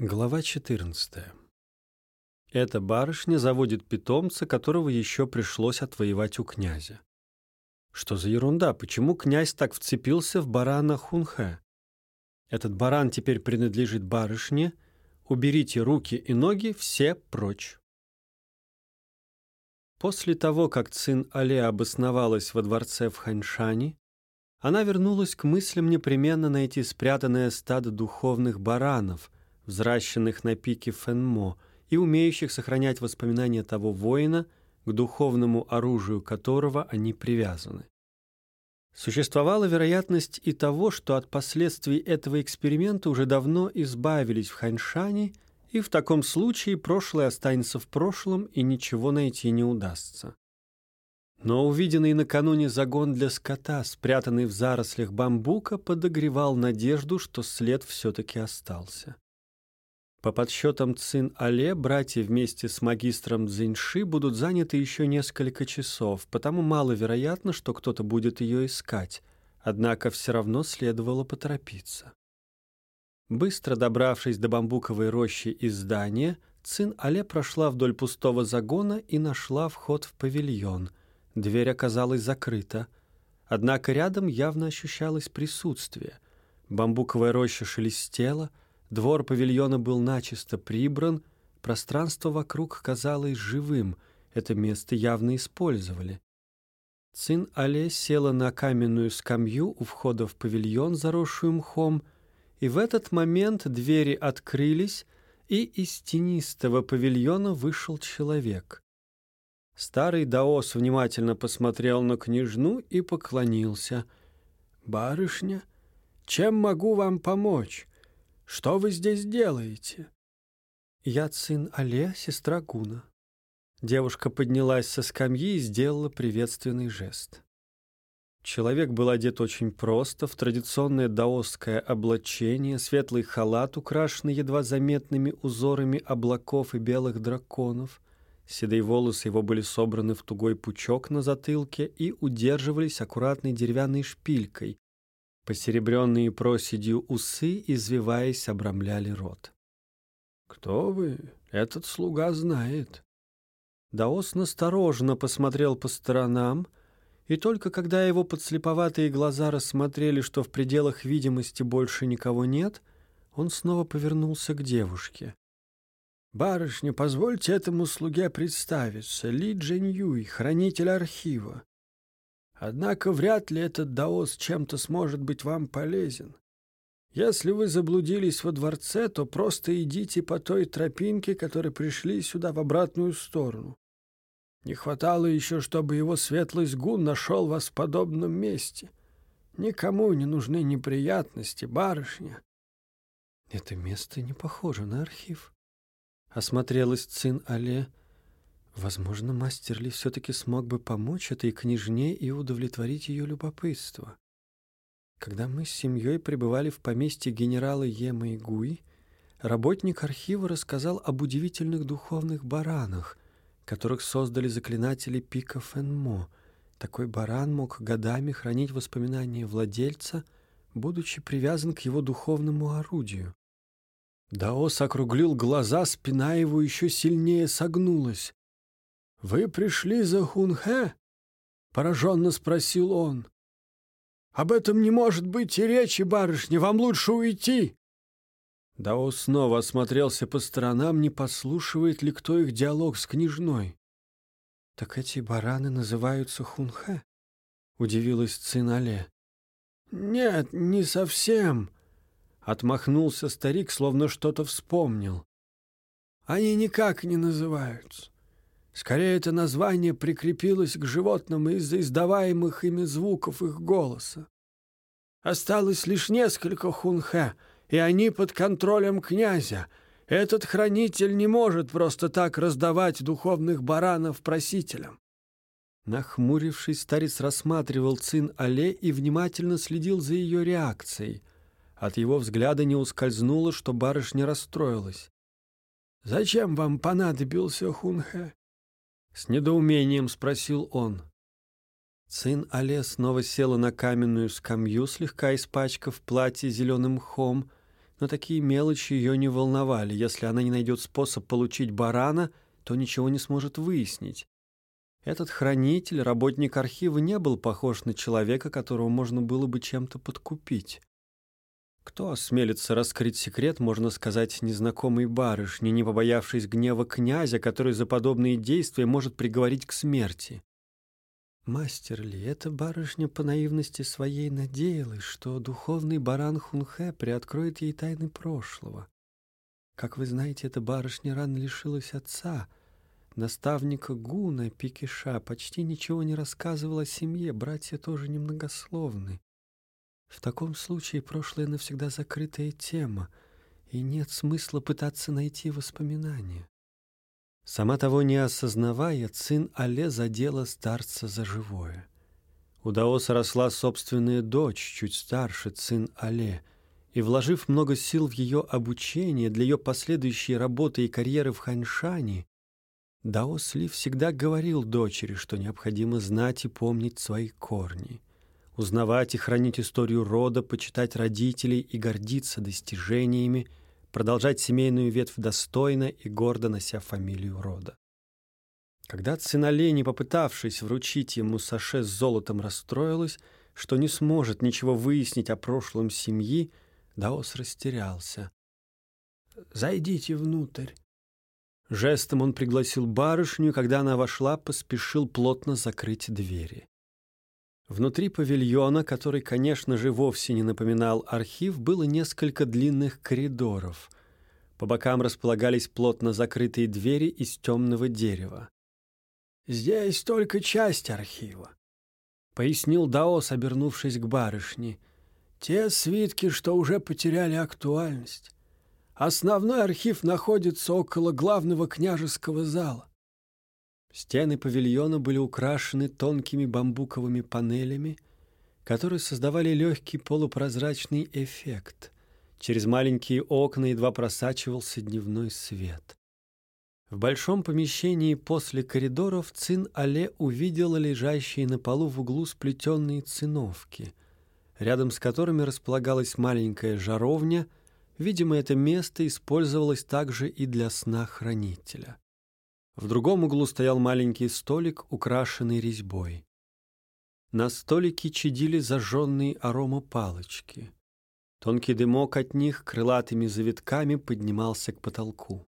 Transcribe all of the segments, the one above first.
Глава 14. Эта барышня заводит питомца, которого еще пришлось отвоевать у князя. Что за ерунда? Почему князь так вцепился в барана Хунхэ? Этот баран теперь принадлежит барышне. Уберите руки и ноги все прочь. После того, как Цин Але обосновалась во дворце в Ханьшане, она вернулась к мыслям непременно найти спрятанное стадо духовных баранов, взращенных на пике Фенмо и умеющих сохранять воспоминания того воина, к духовному оружию которого они привязаны. Существовала вероятность и того, что от последствий этого эксперимента уже давно избавились в Ханьшане, и в таком случае прошлое останется в прошлом и ничего найти не удастся. Но увиденный накануне загон для скота, спрятанный в зарослях бамбука, подогревал надежду, что след все-таки остался. По подсчетам Цин Але, братья вместе с магистром Цзиньши будут заняты еще несколько часов, потому маловероятно, что кто-то будет ее искать, однако все равно следовало поторопиться. Быстро добравшись до бамбуковой рощи и здания, Цин Але прошла вдоль пустого загона и нашла вход в павильон. Дверь оказалась закрыта. Однако рядом явно ощущалось присутствие. Бамбуковая роща шелестела — Двор павильона был начисто прибран, пространство вокруг казалось живым, это место явно использовали. Цин Але села на каменную скамью у входа в павильон, заросшую мхом, и в этот момент двери открылись, и из тенистого павильона вышел человек. Старый Даос внимательно посмотрел на княжну и поклонился. «Барышня, чем могу вам помочь?» Что вы здесь делаете?» «Я сын Але, сестра Гуна». Девушка поднялась со скамьи и сделала приветственный жест. Человек был одет очень просто, в традиционное даосское облачение, светлый халат, украшенный едва заметными узорами облаков и белых драконов. Седые волосы его были собраны в тугой пучок на затылке и удерживались аккуратной деревянной шпилькой, Посеребренные проседью усы, извиваясь, обрамляли рот. «Кто вы? Этот слуга знает». Даос настороженно посмотрел по сторонам, и только когда его подслеповатые глаза рассмотрели, что в пределах видимости больше никого нет, он снова повернулся к девушке. «Барышня, позвольте этому слуге представиться. Ли Джень Юй, хранитель архива. Однако вряд ли этот даос чем-то сможет быть вам полезен. Если вы заблудились во дворце, то просто идите по той тропинке, которой пришли сюда в обратную сторону. Не хватало еще, чтобы его светлость Гун нашел вас в подобном месте. Никому не нужны неприятности, барышня. Это место не похоже на архив. Осмотрелась Цин Але, — Возможно, мастер Ли все-таки смог бы помочь этой княжне и удовлетворить ее любопытство. Когда мы с семьей пребывали в поместье генерала Ема и Гуи, работник архива рассказал об удивительных духовных баранах, которых создали заклинатели Пика Фенмо. Такой баран мог годами хранить воспоминания владельца, будучи привязан к его духовному орудию. Даос округлил глаза, спина его еще сильнее согнулась. «Вы пришли за Хунхэ?» — пораженно спросил он. «Об этом не может быть и речи, барышня, вам лучше уйти!» Дао снова осмотрелся по сторонам, не послушивает ли кто их диалог с княжной. «Так эти бараны называются Хунхэ?» — удивилась Цинале. «Нет, не совсем», — отмахнулся старик, словно что-то вспомнил. «Они никак не называются. Скорее, это название прикрепилось к животным из-за издаваемых ими звуков их голоса. Осталось лишь несколько хунхэ, и они под контролем князя. Этот хранитель не может просто так раздавать духовных баранов просителям. Нахмурившись, старец рассматривал Цин Але и внимательно следил за ее реакцией. От его взгляда не ускользнуло, что барышня расстроилась. «Зачем вам понадобился Хунхэ?» С недоумением спросил он. Сын Але снова села на каменную скамью, слегка испачкав платье зеленым мхом. но такие мелочи ее не волновали. Если она не найдет способ получить барана, то ничего не сможет выяснить. Этот хранитель, работник архива, не был похож на человека, которого можно было бы чем-то подкупить. Кто осмелится раскрыть секрет, можно сказать, незнакомой барышне, не побоявшись гнева князя, который за подобные действия может приговорить к смерти? Мастер ли, эта барышня по наивности своей надеялась, что духовный баран Хунхэ приоткроет ей тайны прошлого. Как вы знаете, эта барышня рано лишилась отца. Наставника Гуна Пикиша почти ничего не рассказывал о семье, братья тоже немногословны. В таком случае прошлое навсегда закрытая тема, и нет смысла пытаться найти воспоминания. Сама того не осознавая, Цин Але задела старца за живое. У Даоса росла собственная дочь, чуть старше Цин Але, и, вложив много сил в ее обучение для ее последующей работы и карьеры в Ханьшане, Даос Ли всегда говорил дочери, что необходимо знать и помнить свои корни, узнавать и хранить историю рода, почитать родителей и гордиться достижениями – продолжать семейную ветвь достойно и гордо нося фамилию рода. Когда Циноле, не попытавшись вручить ему саше с золотом, расстроилась, что не сможет ничего выяснить о прошлом семьи, Даос растерялся. «Зайдите внутрь». Жестом он пригласил барышню, и когда она вошла, поспешил плотно закрыть двери. Внутри павильона, который, конечно же, вовсе не напоминал архив, было несколько длинных коридоров. По бокам располагались плотно закрытые двери из темного дерева. «Здесь только часть архива», — пояснил Даос, обернувшись к барышне. «Те свитки, что уже потеряли актуальность. Основной архив находится около главного княжеского зала. Стены павильона были украшены тонкими бамбуковыми панелями, которые создавали легкий полупрозрачный эффект. Через маленькие окна едва просачивался дневной свет. В большом помещении после коридоров Цин-Але увидела лежащие на полу в углу сплетенные циновки, рядом с которыми располагалась маленькая жаровня. Видимо, это место использовалось также и для сна хранителя. В другом углу стоял маленький столик, украшенный резьбой. На столике чадили зажженные аромапалочки. Тонкий дымок от них крылатыми завитками поднимался к потолку.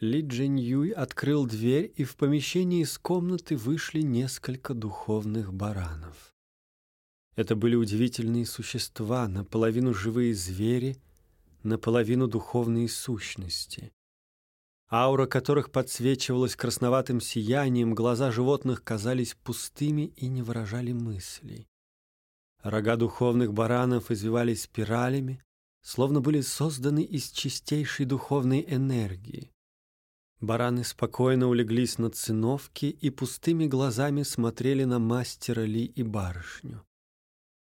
Ли Джин Юй открыл дверь, и в помещении из комнаты вышли несколько духовных баранов. Это были удивительные существа, наполовину живые звери, наполовину духовные сущности аура которых подсвечивалась красноватым сиянием, глаза животных казались пустыми и не выражали мыслей. Рога духовных баранов извивались спиралями, словно были созданы из чистейшей духовной энергии. Бараны спокойно улеглись на циновке и пустыми глазами смотрели на мастера Ли и барышню.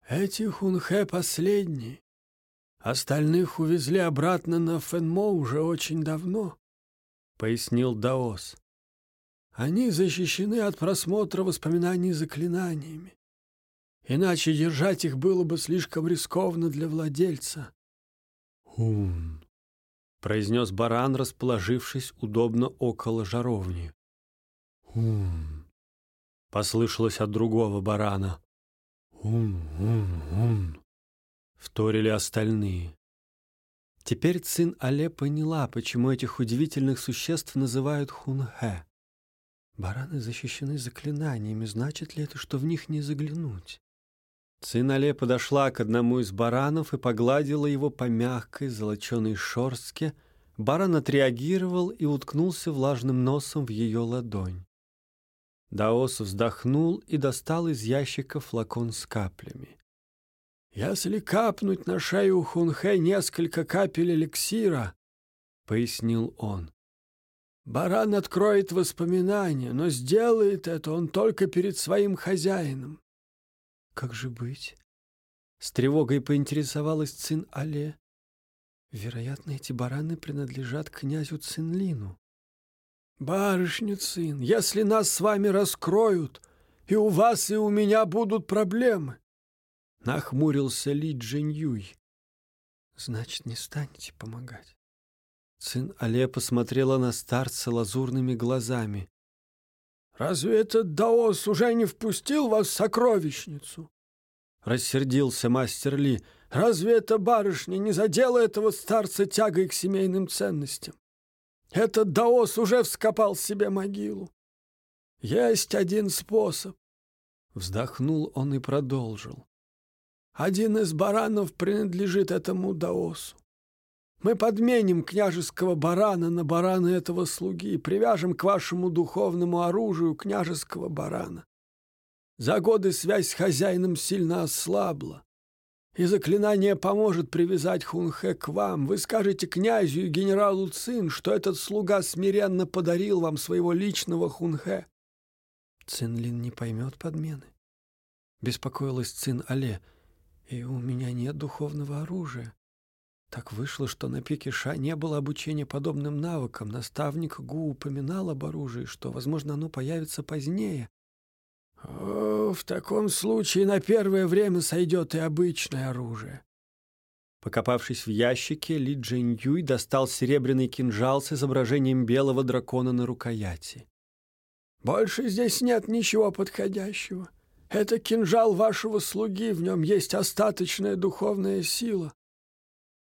«Эти хунхэ последние. Остальных увезли обратно на Фенмо уже очень давно. — пояснил Даос. «Они защищены от просмотра воспоминаний заклинаниями. Иначе держать их было бы слишком рискованно для владельца». «Хун», — произнес баран, расположившись удобно около жаровни. «Хун», — послышалось от другого барана. «Хун, хун, хун», — вторили остальные. Теперь Цин Але поняла, почему этих удивительных существ называют хунхэ. Бараны защищены заклинаниями, значит ли это, что в них не заглянуть? Цин Але подошла к одному из баранов и погладила его по мягкой золоченой шорстке. Баран отреагировал и уткнулся влажным носом в ее ладонь. Даос вздохнул и достал из ящика флакон с каплями. «Если капнуть на шею Хунхэ несколько капель эликсира», — пояснил он, — «баран откроет воспоминания, но сделает это он только перед своим хозяином». «Как же быть?» — с тревогой поинтересовалась Цин Але. «Вероятно, эти бараны принадлежат князю Цинлину». «Барышня Цин, если нас с вами раскроют, и у вас, и у меня будут проблемы», нахмурился Ли Джиньюй. Значит, не станете помогать. Сын Але посмотрела на старца лазурными глазами. «Разве этот даос уже не впустил вас в сокровищницу?» Рассердился мастер Ли. «Разве эта барышня не задела этого старца тягой к семейным ценностям? Этот даос уже вскопал себе могилу. Есть один способ». Вздохнул он и продолжил. «Один из баранов принадлежит этому даосу. Мы подменим княжеского барана на барана этого слуги и привяжем к вашему духовному оружию княжеского барана. За годы связь с хозяином сильно ослабла, и заклинание поможет привязать Хунхэ к вам. Вы скажете князю и генералу Цин, что этот слуга смиренно подарил вам своего личного Хунхэ. Цинлин не поймет подмены. Беспокоилась Цин Але, и у меня нет духовного оружия. Так вышло, что на пике Ша не было обучения подобным навыкам. Наставник Гу упоминал об оружии, что, возможно, оно появится позднее. О, в таком случае на первое время сойдет и обычное оружие. Покопавшись в ящике, Ли Джин Юй достал серебряный кинжал с изображением белого дракона на рукояти. «Больше здесь нет ничего подходящего. Это кинжал вашего слуги, в нем есть остаточная духовная сила.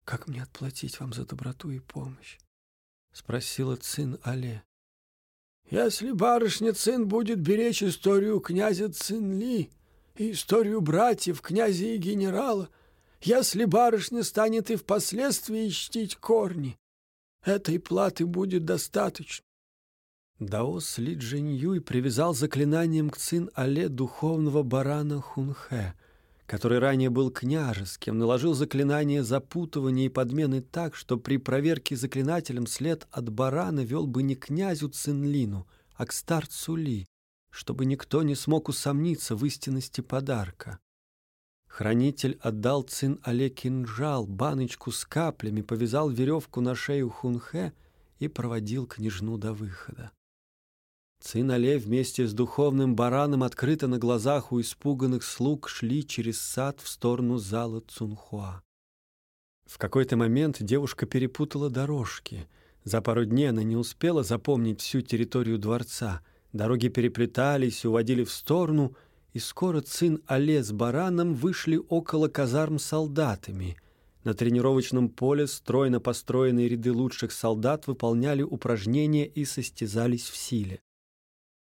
«Как мне отплатить вам за доброту и помощь?» — спросила Цин Але. «Если барышня Цин будет беречь историю князя Цинли и историю братьев, князя и генерала, если барышня станет и впоследствии чтить корни, этой платы будет достаточно». Даос Ли Джиньюй привязал заклинанием к Цин Але духовного барана Хунхэ — который ранее был княжеским, наложил заклинание запутывания и подмены так, что при проверке заклинателем след от барана вел бы не князю Цинлину, а к старцу Ли, чтобы никто не смог усомниться в истинности подарка. Хранитель отдал Цин Але кинжал, баночку с каплями, повязал веревку на шею Хунхэ и проводил княжну до выхода. Цин Але вместе с духовным бараном открыто на глазах у испуганных слуг шли через сад в сторону зала Цунхуа. В какой-то момент девушка перепутала дорожки. За пару дней она не успела запомнить всю территорию дворца. Дороги переплетались, уводили в сторону, и скоро Цин Але с бараном вышли около казарм солдатами. На тренировочном поле стройно построенные ряды лучших солдат выполняли упражнения и состязались в силе.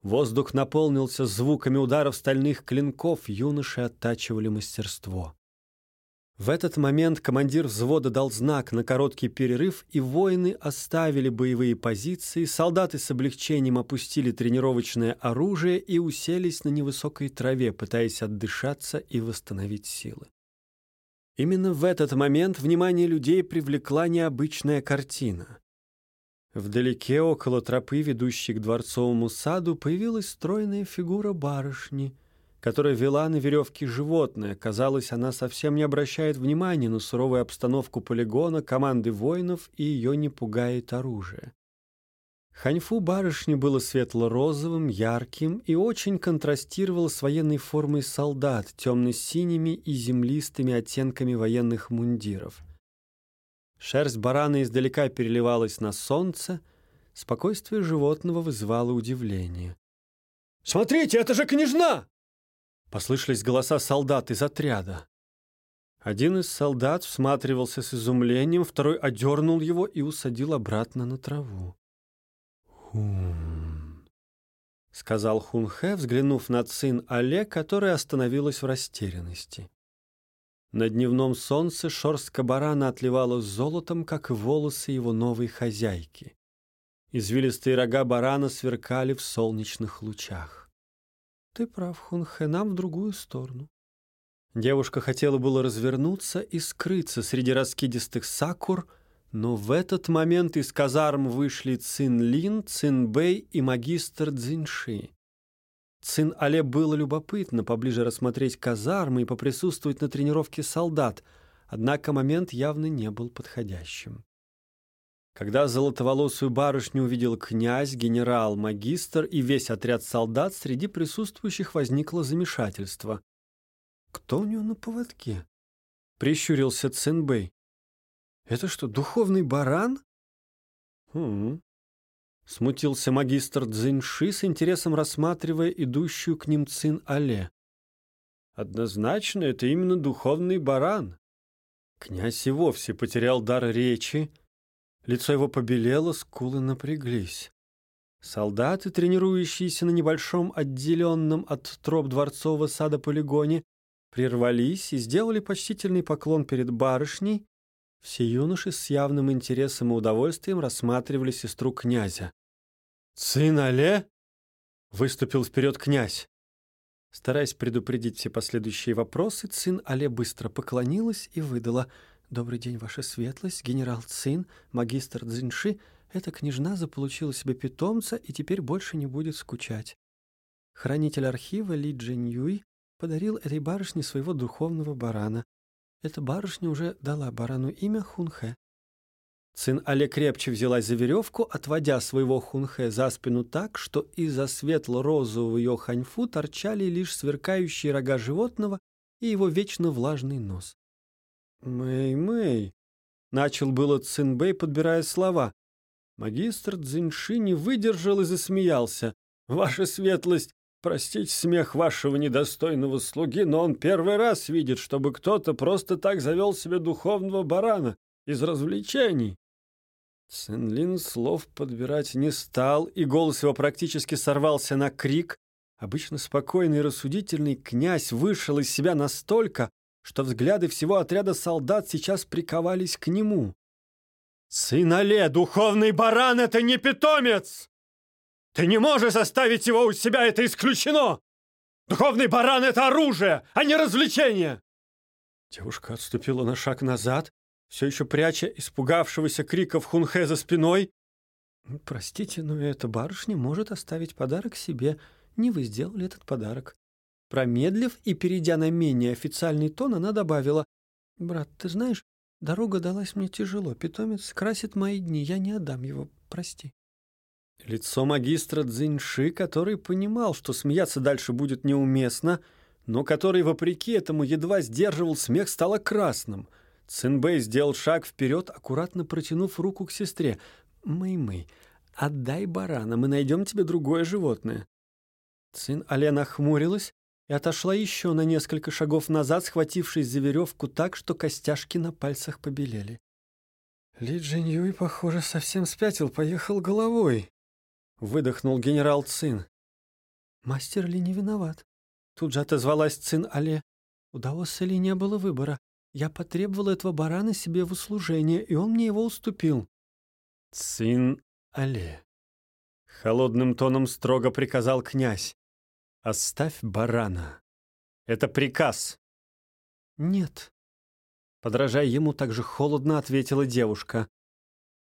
Воздух наполнился звуками ударов стальных клинков, юноши оттачивали мастерство. В этот момент командир взвода дал знак на короткий перерыв, и воины оставили боевые позиции, солдаты с облегчением опустили тренировочное оружие и уселись на невысокой траве, пытаясь отдышаться и восстановить силы. Именно в этот момент внимание людей привлекла необычная картина. Вдалеке, около тропы, ведущей к дворцовому саду, появилась стройная фигура барышни, которая вела на веревке животное. Казалось, она совсем не обращает внимания на суровую обстановку полигона, команды воинов и ее не пугает оружие. Ханьфу барышни было светло-розовым, ярким и очень контрастировало с военной формой солдат, темно-синими и землистыми оттенками военных мундиров — Шерсть барана издалека переливалась на солнце, спокойствие животного вызывало удивление. «Смотрите, это же княжна!» Послышались голоса солдат из отряда. Один из солдат всматривался с изумлением, второй одернул его и усадил обратно на траву. «Хун», — сказал Хунхэ, взглянув на Цин Але, которая остановилась в растерянности. На дневном солнце шерстка барана отливала золотом, как волосы его новой хозяйки. Извилистые рога барана сверкали в солнечных лучах. «Ты прав, Хунхэ, нам в другую сторону». Девушка хотела было развернуться и скрыться среди раскидистых сакур, но в этот момент из казарм вышли Цин Лин, Цин Бэй и магистр Цзиньши. Сын Але было любопытно поближе рассмотреть казармы и поприсутствовать на тренировке солдат, однако момент явно не был подходящим. Когда золотоволосую барышню увидел князь, генерал, магистр и весь отряд солдат, среди присутствующих возникло замешательство. «Кто у нее на поводке?» — прищурился Цинбэй. Это что, духовный баран? Хм. Смутился магистр Цзиньши с интересом рассматривая идущую к ним Цин Але. Однозначно, это именно духовный баран. Князь и вовсе потерял дар речи. Лицо его побелело, скулы напряглись. Солдаты, тренирующиеся на небольшом отделенном от троп дворцового сада полигоне, прервались и сделали почтительный поклон перед барышней. Все юноши с явным интересом и удовольствием рассматривали сестру князя. «Сын Але?» — выступил вперед князь. Стараясь предупредить все последующие вопросы, Цин Але быстро поклонилась и выдала «Добрый день, ваша светлость, генерал Цин, магистр Цзиньши, эта княжна заполучила себе питомца и теперь больше не будет скучать. Хранитель архива Ли Джин Юй подарил этой барышне своего духовного барана. Эта барышня уже дала барану имя Хунхэ. Цин Але крепче взялась за веревку, отводя своего хунхэ за спину так, что из-за светло-розового ее ханьфу торчали лишь сверкающие рога животного и его вечно влажный нос. «Мэй-мэй!» — начал было Цинбэй, подбирая слова. Магистр Цзиньши не выдержал и засмеялся. «Ваша светлость, простите смех вашего недостойного слуги, но он первый раз видит, чтобы кто-то просто так завел себе духовного барана из развлечений». Цинлин слов подбирать не стал, и голос его практически сорвался на крик. Обычно спокойный и рассудительный князь вышел из себя настолько, что взгляды всего отряда солдат сейчас приковались к нему. «Сын Але, духовный баран — это не питомец! Ты не можешь оставить его у себя, это исключено! Духовный баран — это оружие, а не развлечение!» Девушка отступила на шаг назад, все еще пряча испугавшегося криков Хунхэ за спиной. «Простите, но эта барышня может оставить подарок себе. Не вы сделали этот подарок». Промедлив и перейдя на менее официальный тон, она добавила. «Брат, ты знаешь, дорога далась мне тяжело. Питомец красит мои дни. Я не отдам его. Прости». Лицо магистра Цзиньши, который понимал, что смеяться дальше будет неуместно, но который, вопреки этому, едва сдерживал смех, стало красным — Цинбэй сделал шаг вперед, аккуратно протянув руку к сестре. «Мэй-мэй, отдай барана, мы найдем тебе другое животное». Цин Алена хмурилась и отошла еще на несколько шагов назад, схватившись за веревку так, что костяшки на пальцах побелели. «Ли Джин Юй, похоже, совсем спятил, поехал головой», — выдохнул генерал Цин. «Мастер Ли не виноват», — тут же отозвалась Цин Але. «У Даоса Ли не было выбора. Я потребовал этого барана себе в услужение, и он мне его уступил. Сын Але. Холодным тоном строго приказал князь. Оставь барана. Это приказ. Нет. Подражая ему, так же холодно ответила девушка.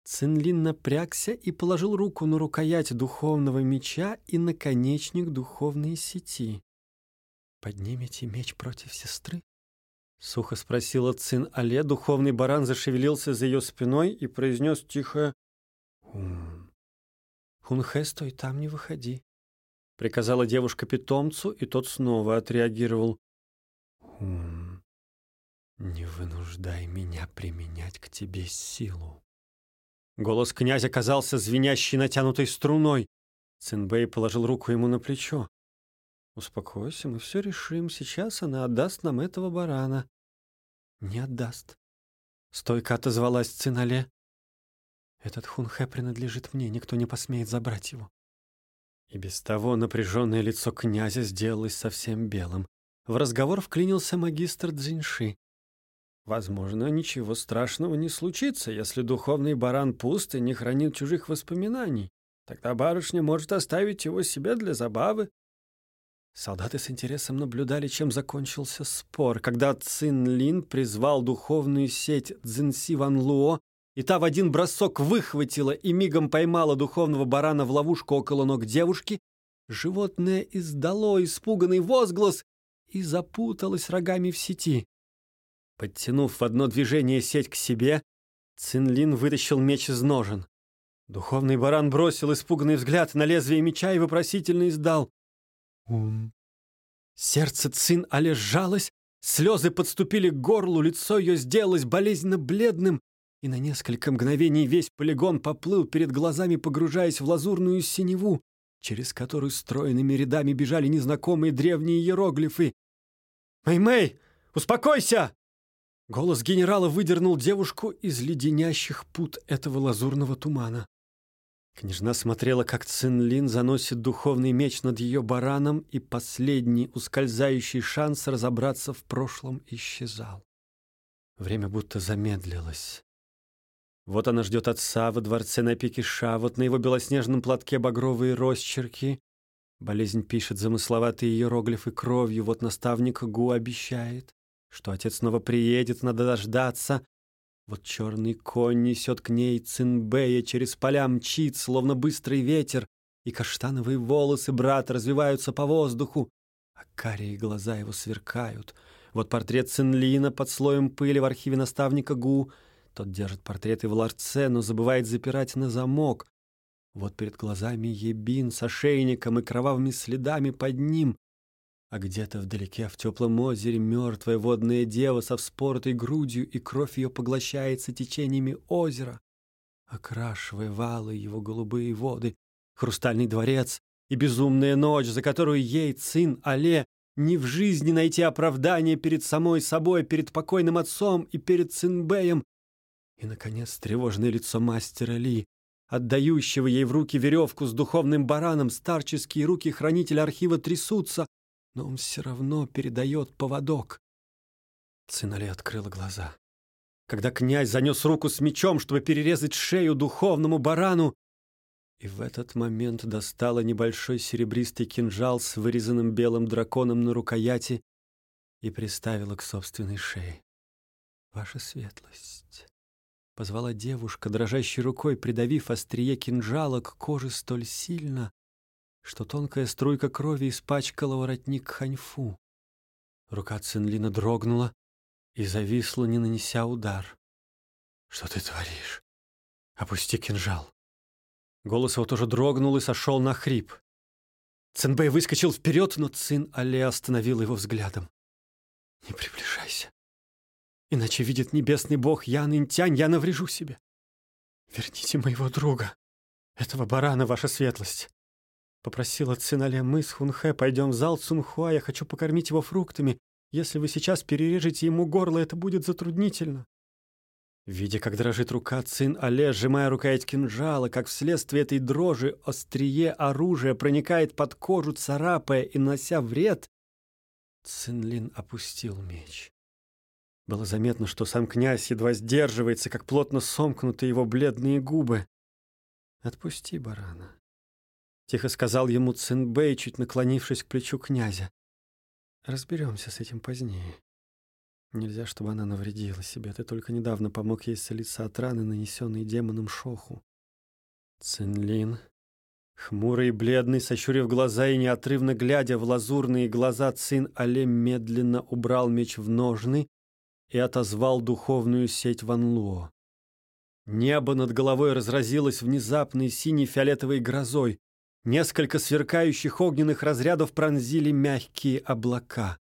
Цинлин напрягся и положил руку на рукоять духовного меча и наконечник духовной сети. «Поднимите меч против сестры?» Сухо спросила Цин Але. Духовный баран зашевелился за ее спиной и произнес тихо «Хум». «Хунхэ, стой там, не выходи», — приказала девушка питомцу, и тот снова отреагировал «Хум, не вынуждай меня применять к тебе силу». Голос князя казался звенящей натянутой струной. Цинбэй положил руку ему на плечо. «Успокойся, мы все решим. Сейчас она отдаст нам этого барана». «Не отдаст», — стойко отозвалась Цинале. «Этот хунхэ принадлежит мне, никто не посмеет забрать его». И без того напряженное лицо князя сделалось совсем белым. В разговор вклинился магистр Цзиньши. Возможно, ничего страшного не случится, если духовный баран пуст и не хранит чужих воспоминаний. Тогда барышня может оставить его себе для забавы, Солдаты с интересом наблюдали, чем закончился спор, когда Цин Лин призвал духовную сеть Цзинси Ван Луо, и та в один бросок выхватила и мигом поймала духовного барана в ловушку около ног девушки, животное издало испуганный возглас и запуталось рогами в сети. Подтянув в одно движение сеть к себе, Цинлин вытащил меч из ножен. Духовный баран бросил испуганный взгляд на лезвие меча и вопросительно издал Ум. Сердце Цин Але сжалось, слезы подступили к горлу, лицо ее сделалось болезненно бледным. и на несколько мгновений весь полигон поплыл перед глазами, погружаясь в лазурную синеву, через которую стройными рядами бежали незнакомые древние иероглифы. «Мэй-Мэй, успокойся!» Голос генерала выдернул девушку из леденящих пут этого лазурного тумана. Княжна смотрела, как Цинлин заносит духовный меч над ее бараном, и последний ускользающий шанс разобраться в прошлом исчезал. Время будто замедлилось. Вот она ждет отца во дворце на пике Ша, вот на его белоснежном платке багровые росчерки. Болезнь пишет замысловатые иероглифы кровью, вот наставник Гу обещает, что отец снова приедет, надо дождаться. Вот черный конь несет к ней Цинбея, через поля мчит, словно быстрый ветер, и каштановые волосы брат развиваются по воздуху, а карие глаза его сверкают. Вот портрет Цинлина под слоем пыли в архиве наставника Гу — тот держит портреты в ларце, но забывает запирать на замок. Вот перед глазами Ебин с ошейником и кровавыми следами под ним. А где-то вдалеке в теплом озере мертвая водная дева со вспоротой грудью, и кровь ее поглощается течениями озера, окрашивая валы его голубые воды, хрустальный дворец и безумная ночь, за которую ей, сын Але, не в жизни найти оправдание перед самой собой, перед покойным отцом и перед Цинбеем, и, наконец, тревожное лицо мастера Ли, отдающего ей в руки веревку с духовным бараном, старческие руки хранителя архива трясутся, но он все равно передает поводок. Цинали открыла глаза. Когда князь занес руку с мечом, чтобы перерезать шею духовному барану, и в этот момент достала небольшой серебристый кинжал с вырезанным белым драконом на рукояти и приставила к собственной шее. «Ваша светлость!» Позвала девушка, дрожащей рукой придавив острие кинжала к коже столь сильно, что тонкая струйка крови испачкала воротник ханьфу. Рука Цинлина дрогнула и зависла, не нанеся удар. «Что ты творишь? Опусти кинжал!» Голос его тоже дрогнул и сошел на хрип. Цинбэй выскочил вперед, но Цин Але остановил его взглядом. «Не приближайся. Иначе видит небесный бог Ян Интянь, я наврежу себе. Верните моего друга, этого барана, ваша светлость. Попросила Цинале мы с Хунхэ, пойдем в зал Цунхуа, я хочу покормить его фруктами. Если вы сейчас перережете ему горло, это будет затруднительно. Видя, как дрожит рука Цин Але, сжимая рукоять кинжала, как вследствие этой дрожи острие оружия проникает под кожу, царапая и нанося вред, Цинлин опустил меч. Было заметно, что сам князь едва сдерживается, как плотно сомкнуты его бледные губы. «Отпусти барана», — тихо сказал ему Цинбэй, чуть наклонившись к плечу князя. «Разберемся с этим позднее. Нельзя, чтобы она навредила себе. Ты только недавно помог ей исцелиться от раны, нанесенной демоном Шоху». Цинлин, хмурый и бледный, сощурив глаза и неотрывно глядя в лазурные глаза Цин Але, медленно убрал меч в ножны и отозвал духовную сеть Ван Луо. Небо над головой разразилось внезапной сине-фиолетовой грозой. Несколько сверкающих огненных разрядов пронзили мягкие облака.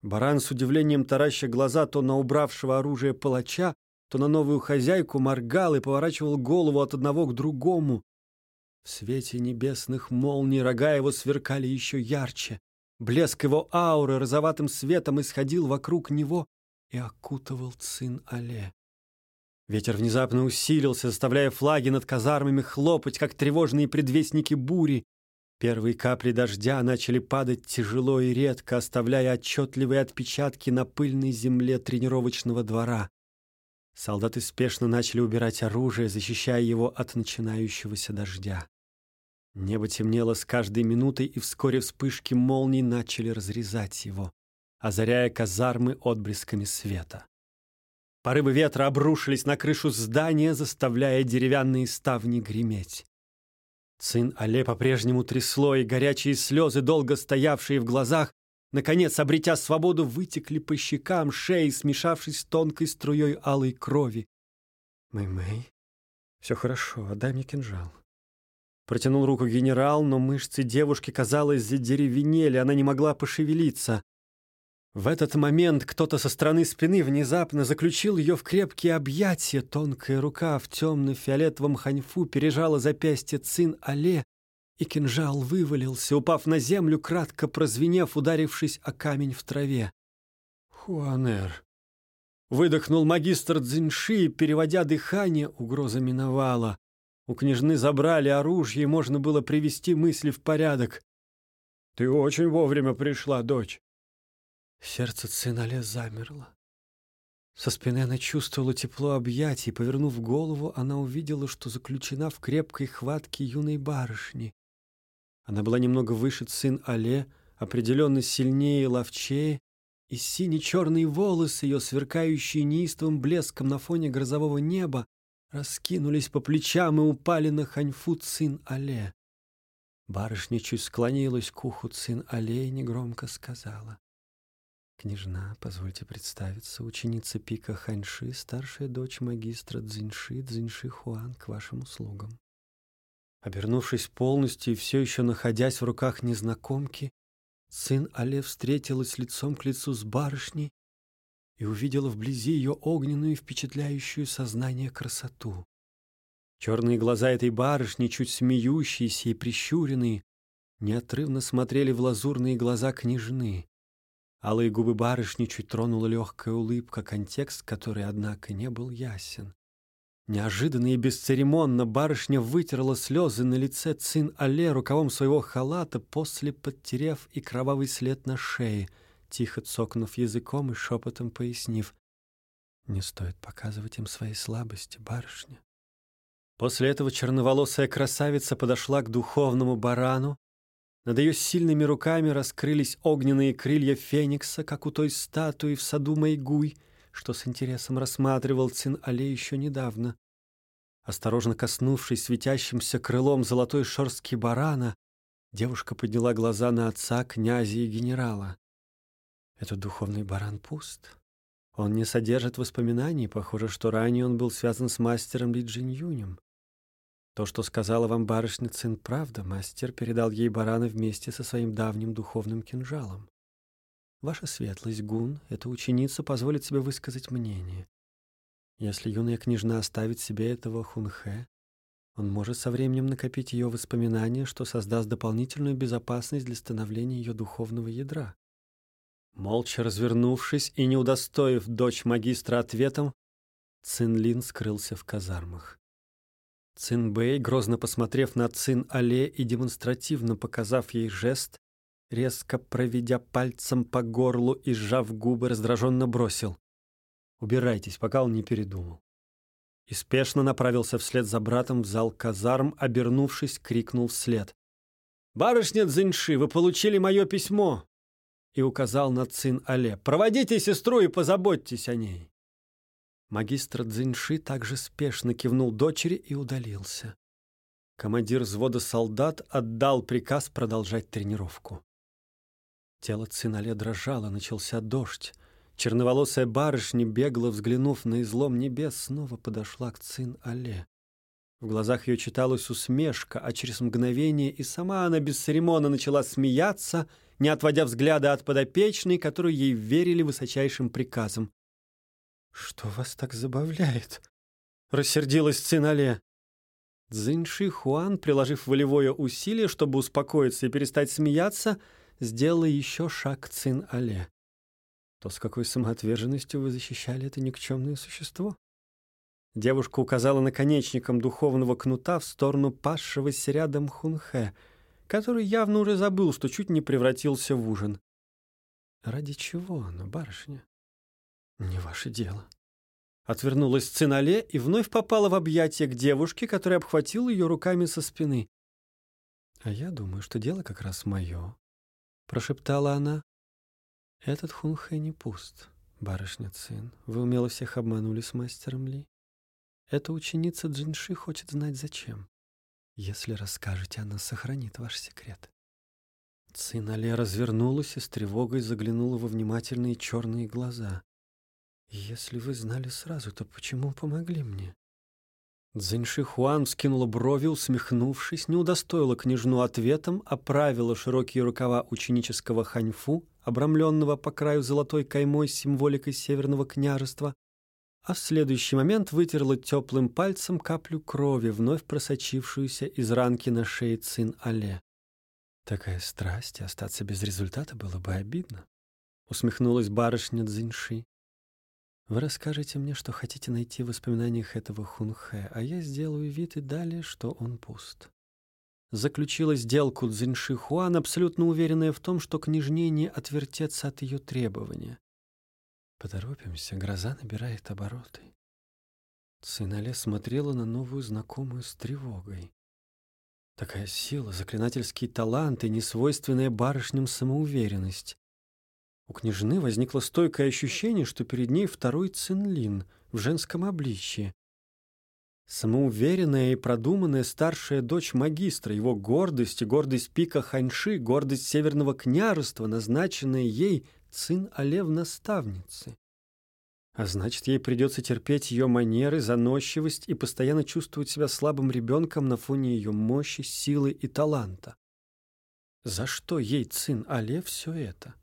Баран с удивлением тараща глаза то на убравшего оружие палача, то на новую хозяйку моргал и поворачивал голову от одного к другому. В свете небесных молний рога его сверкали еще ярче. Блеск его ауры розоватым светом исходил вокруг него, и окутывал Цин Але. Ветер внезапно усилился, заставляя флаги над казармами хлопать, как тревожные предвестники бури. Первые капли дождя начали падать тяжело и редко, оставляя отчетливые отпечатки на пыльной земле тренировочного двора. Солдаты спешно начали убирать оружие, защищая его от начинающегося дождя. Небо темнело с каждой минутой, и вскоре вспышки молний начали разрезать его озаряя казармы отблесками света. Порывы ветра обрушились на крышу здания, заставляя деревянные ставни греметь. Цин Але по-прежнему трясло, и горячие слезы, долго стоявшие в глазах, наконец, обретя свободу, вытекли по щекам, шеи, смешавшись с тонкой струей алой крови. «Мэй-Мэй, все хорошо, отдай мне кинжал». Протянул руку генерал, но мышцы девушки, казалось, задеревенели, она не могла пошевелиться. В этот момент кто-то со стороны спины внезапно заключил ее в крепкие объятия. Тонкая рука в темно-фиолетовом ханьфу пережала запястье Цин Але, и кинжал вывалился, упав на землю, кратко прозвенев, ударившись о камень в траве. «Хуанер!» Выдохнул магистр Цзиньши, переводя дыхание, угроза миновала. У княжны забрали оружие, можно было привести мысли в порядок. «Ты очень вовремя пришла, дочь!» Сердце Цинале замерло. Со спины она чувствовала тепло объятий, повернув голову, она увидела, что заключена в крепкой хватке юной барышни. Она была немного выше сын Але, определенно сильнее и ловчее, и сине-черные волосы ее, сверкающие неистовым блеском на фоне грозового неба, раскинулись по плечам и упали на ханьфу Цин Але. Барышня чуть склонилась к уху Цин Але и негромко сказала. «Княжна, позвольте представиться, ученица Пика Ханьши, старшая дочь магистра Цзиньши, Цзиньши Хуан, к вашим услугам». Обернувшись полностью и все еще находясь в руках незнакомки, сын Але встретилась лицом к лицу с барышней и увидела вблизи ее огненную и впечатляющую сознание красоту. Черные глаза этой барышни, чуть смеющиеся и прищуренные, неотрывно смотрели в лазурные глаза княжны. Алые губы барышни чуть тронула легкая улыбка, контекст которой, однако, не был ясен. Неожиданно и бесцеремонно барышня вытерла слезы на лице Цин Але рукавом своего халата, после подтерев и кровавый след на шее, тихо цокнув языком и шепотом пояснив. «Не стоит показывать им свои слабости, барышня». После этого черноволосая красавица подошла к духовному барану, над ее сильными руками раскрылись огненные крылья феникса, как у той статуи в саду Майгуй, что с интересом рассматривал Цин Але еще недавно. Осторожно коснувшись светящимся крылом золотой шерстки барана, девушка подняла глаза на отца, князя и генерала. Этот духовный баран пуст. Он не содержит воспоминаний, похоже, что ранее он был связан с мастером Ли Джин Юнем. То, что сказала вам барышня Цин, правда. Мастер передал ей барана вместе со своим давним духовным кинжалом. Ваша светлость, Гун, эта ученица позволит себе высказать мнение. Если юная княжна оставит себе этого хунхэ, он может со временем накопить ее воспоминания, что создаст дополнительную безопасность для становления ее духовного ядра. Молча развернувшись и не удостоив дочь магистра ответом, Цинлин скрылся в казармах. Цинбэй, грозно посмотрев на Цин Але и демонстративно показав ей жест, резко проведя пальцем по горлу и сжав губы, раздраженно бросил. «Убирайтесь, пока он не передумал». И спешно направился вслед за братом в зал казарм, обернувшись, крикнул вслед. «Барышня Цзиньши, вы получили мое письмо!» И указал на Цин Але. «Проводите сестру и позаботьтесь о ней!» Магистр Цзиньши также спешно кивнул дочери и удалился. Командир взвода солдат отдал приказ продолжать тренировку. Тело Цинале дрожало, начался дождь. Черноволосая барышня, бегло взглянув на излом небес, снова подошла к Цин-Але. В глазах ее читалась усмешка, а через мгновение и сама она без церемона начала смеяться, не отводя взгляда от подопечной, которую ей верили высочайшим приказом. «Что вас так забавляет?» — рассердилась Цинале. Цзиньши Хуан, приложив волевое усилие, чтобы успокоиться и перестать смеяться, сделала еще шаг к Цин-Але. То, с какой самоотверженностью вы защищали это никчемное существо? Девушка указала наконечником духовного кнута в сторону пасшегося рядом Хунхэ, который явно уже забыл, что чуть не превратился в ужин. Ради чего оно, барышня? «Не ваше дело». Отвернулась Цинале и вновь попала в объятия к девушке, которая обхватила ее руками со спины. «А я думаю, что дело как раз мое», — прошептала она. «Этот хунхэ не пуст, барышня Цин. Вы умело всех обманули с мастером Ли. Эта ученица Джинши хочет знать, зачем. Если расскажете, она сохранит ваш секрет». Цинале развернулась и с тревогой заглянула во внимательные черные глаза. «Если вы знали сразу, то почему помогли мне?» Цзиньши Хуан вскинула брови, усмехнувшись, не удостоила княжну ответом, оправила широкие рукава ученического ханьфу, обрамленного по краю золотой каймой с символикой Северного княжества, а в следующий момент вытерла теплым пальцем каплю крови, вновь просочившуюся из ранки на шее Цин Але. Такая страсть, и остаться без результата было бы обидно, усмехнулась барышня Цзиньши. Вы расскажете мне, что хотите найти в воспоминаниях этого Хунхэ, а я сделаю вид и далее, что он пуст. Заключила сделку Цзиньши Хуан, абсолютно уверенная в том, что княжне не отвертеться от ее требования. Поторопимся, гроза набирает обороты. Цинале смотрела на новую знакомую с тревогой. Такая сила, заклинательский талант и несвойственная барышням самоуверенность. У княжны возникло стойкое ощущение, что перед ней второй Цинлин в женском обличье. Самоуверенная и продуманная старшая дочь магистра, его гордость и гордость пика Ханьши, гордость Северного княжества, назначенная ей Цин Але в наставнице. А значит, ей придется терпеть ее манеры, заносчивость и постоянно чувствовать себя слабым ребенком на фоне ее мощи, силы и таланта. За что ей Цин Але все это?